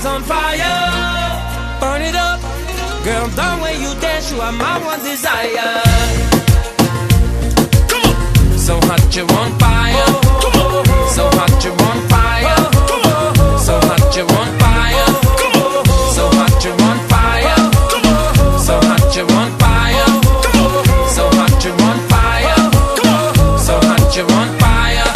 is on fire. Burn it up. Girl, the way you dance, you are my one desire. Come on. So hot, you're on fire. So hot, you're on fire. So hot, you're on fire. So hot, you're on fire. So hot, you're on fire. So hot, you're on fire. So hot, you're on fire.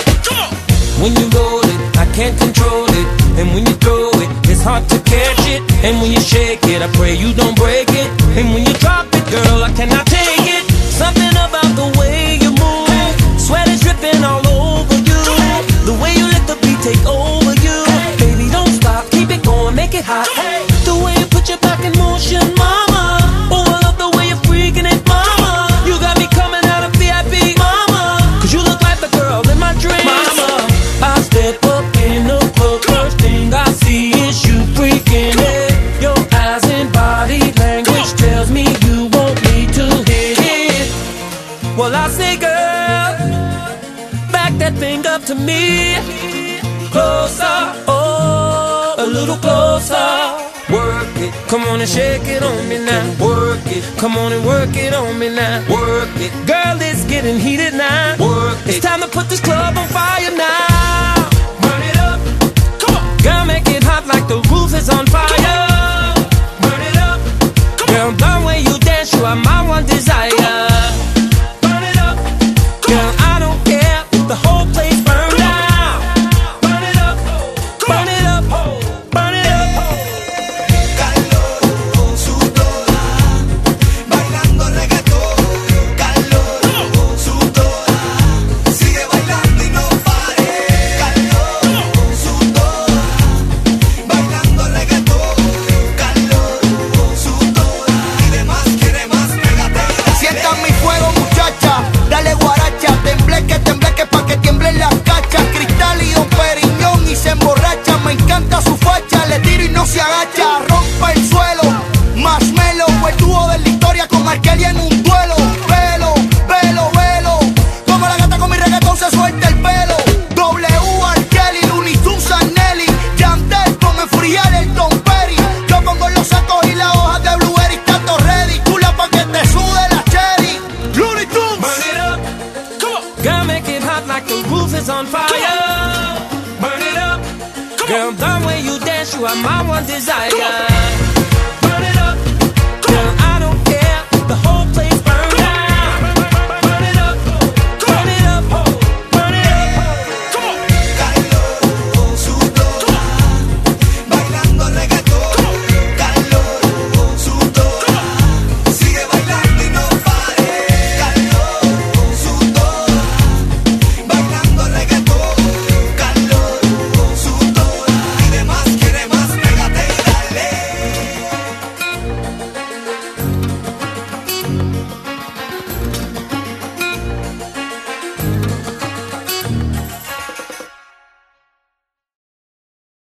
When you roll it, I can't control it. And when you throw it, it's hard to catch it. And when you shake it, I pray you don't break it. And when you drop it, girl, I cannot take it. Something about the way you move, sweat is dripping all over you. The way you let the beat take over you, baby, don't stop, keep it going, make it hot. To me. Closer, oh, a little closer. Work it, come on and shake it on me now. Work it, come on and work it on me now. Work it, girl, it's getting heated now. Work it, it's time to put this club on like the roof is on fire. Burn it up, girl, the way you dance, you are my one desire.